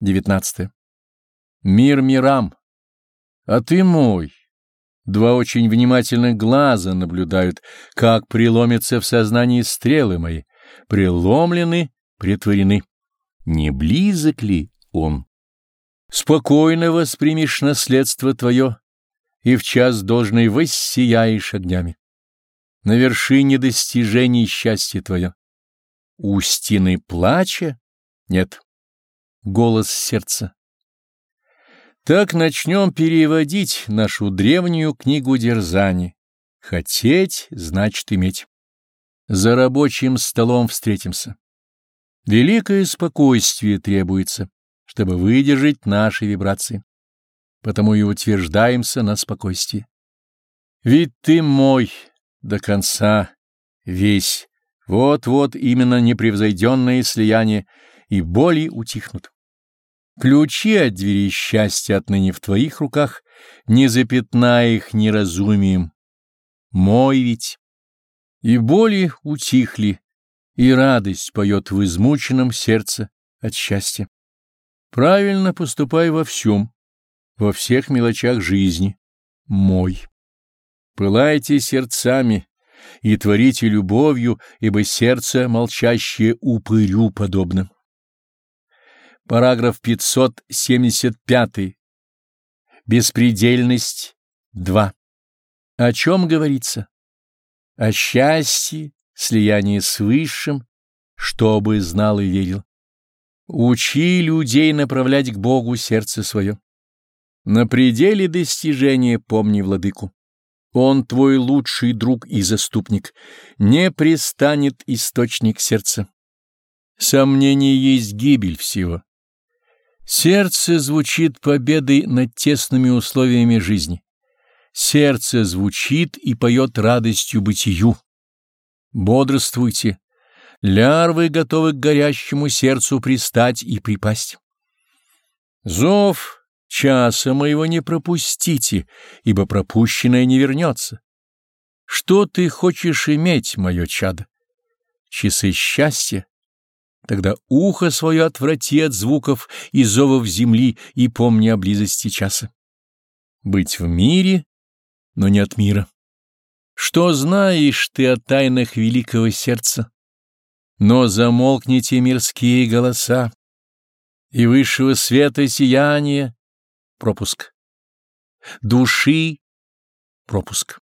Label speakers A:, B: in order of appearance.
A: 19. Мир мирам, а ты мой. Два очень внимательных глаза наблюдают, как преломятся в сознании стрелы мои, преломлены, притворены. Не близок ли он? Спокойно воспримешь наследство твое, и в час должный воссияешь огнями. На вершине достижений счастья твое. У плача? Нет голос сердца. Так начнем переводить нашу древнюю книгу дерзаний. Хотеть значит иметь. За рабочим столом встретимся. Великое спокойствие требуется, чтобы выдержать наши вибрации. Потому и утверждаемся на спокойствии. Ведь ты мой до конца весь. Вот-вот именно непревзойденное слияние и боли утихнут. Ключи от двери счастья отныне в твоих руках, не запятная их неразумием. Мой ведь. И боли утихли, и радость поет в измученном сердце от счастья. Правильно поступай во всем, во всех мелочах жизни. Мой. Пылайте сердцами и творите любовью, ибо сердце молчащее упырю подобно. Параграф 575. Беспредельность 2. О чем говорится? О счастье, слиянии с Высшим, чтобы знал и верил. Учи людей направлять к Богу сердце свое. На пределе достижения помни владыку. Он твой лучший друг и заступник. Не пристанет источник сердца. Сомнение есть гибель всего. Сердце звучит победой над тесными условиями жизни. Сердце звучит и поет радостью бытию. Бодрствуйте. Лярвы готовы к горящему сердцу пристать и припасть. Зов часа моего не пропустите, ибо пропущенное не вернется. Что ты хочешь иметь, мое чадо? Часы счастья Тогда ухо свое отврати от звуков и зовов земли и помни о близости часа. Быть в мире, но не от мира. Что знаешь ты о тайнах великого сердца? Но замолкните мирские голоса, и высшего света сияния — пропуск. Души — пропуск.